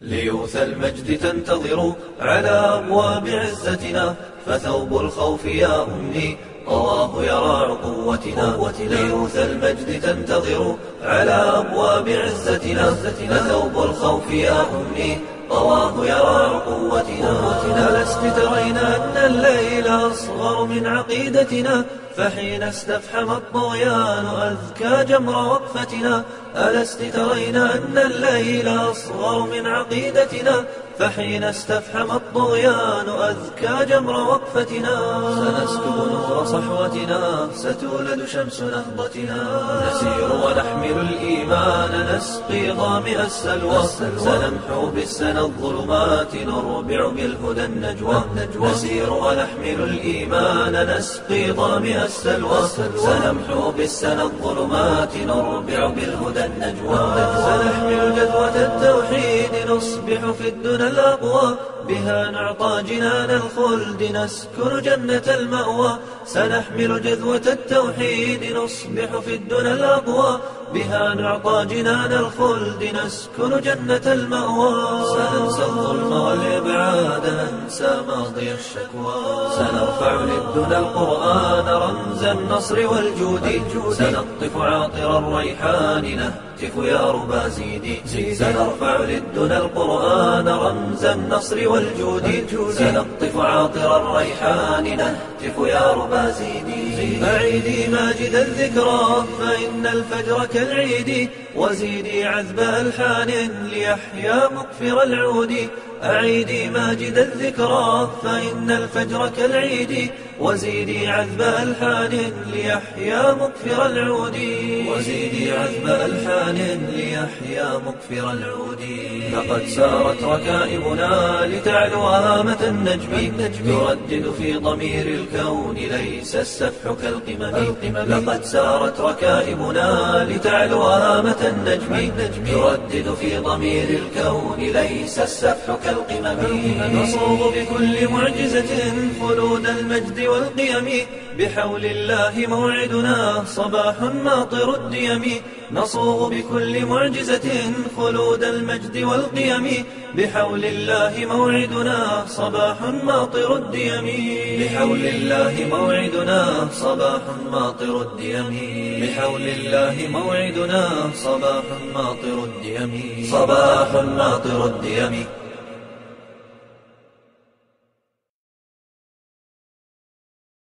ليوث المجد تنتظر على أبواب عزتنا فثوب الخوف يا أمي طواه يرى قوتنا. ليوث المجد تنتظر على أبواب عزتنا. فثوب الخوف يا أمي طواه يرى قوتنا. لست ترين أن الليل أصغر من عقيدتنا. فحين استفحم الطغيان أذكى جمر وقفتنا. ألست ترين أن الليل أصغر من عقيدتنا. فحين استفحم الطغيان أذكى جمر وقفتنا. سنسكب نور صحوتنا ستولد شمس نهضتنا. نسير ونحمل الإيمان نسقي ظامئ السلوى. سنمحو بالسنى الظلمات نربع بالهدى النجوى. نسير ونحمل الإيمان نسقي ظامئ السلوى. سنمحو بالسنى الظلمات نربع بالهدى النجوى. سنحمل جذوة التوحيد نصبح في الدنى الأقوى. بها نعطى جنان الخلد نسكن جنة المأوى. سنحمل جذوة التوحيد نصبح في الدنى الأقوى. بها نعطى جنان الخلد نسكن جنة المأوى. سننسى الظلم والإبعاد ننسى ماضي الشكوى. سنرفع للدنى القرآن رمز النصر والجود. سنقطف عاطر الريحان نهتف يا ربا زيدي. سنرفع للدنى القرآن رمز النصر والجود. سنقطف عاطر الريحان نهتف يا ربا زيدي أعيدي ماجد الذكرى فإن الفجر كالعيد. وزيدي عذب ألحان ليحيا مقفر العود. أعيدي ماجد الذكرى فإن الفجر كالعيد. وزيدي عذب ألحان ليحيا مقفر العود. وزيدي عذب ألحان ليحيا مقفر العود. لقد سارت ركائبنا لتعلو هامة النجم. تردد في ضمير الكون ليس السفح كالقمم. لقد سارت ركائبنا لتعلو هامة النجم. تردد في ضمير الكون ليس السفح كالقمم. نصوغ بكل معجزة خلود المجد والقيم بحول الله موعدنا صباح ماطر الديم. نصوغ بكل معجزة خلود المجد والقيم بحول الله موعدنا صباح ماطر الديم. بحول الله موعدنا صباح ماطر الديم. بحول الله موعدنا صباح ماطر الديم. صباح ماطر الديم.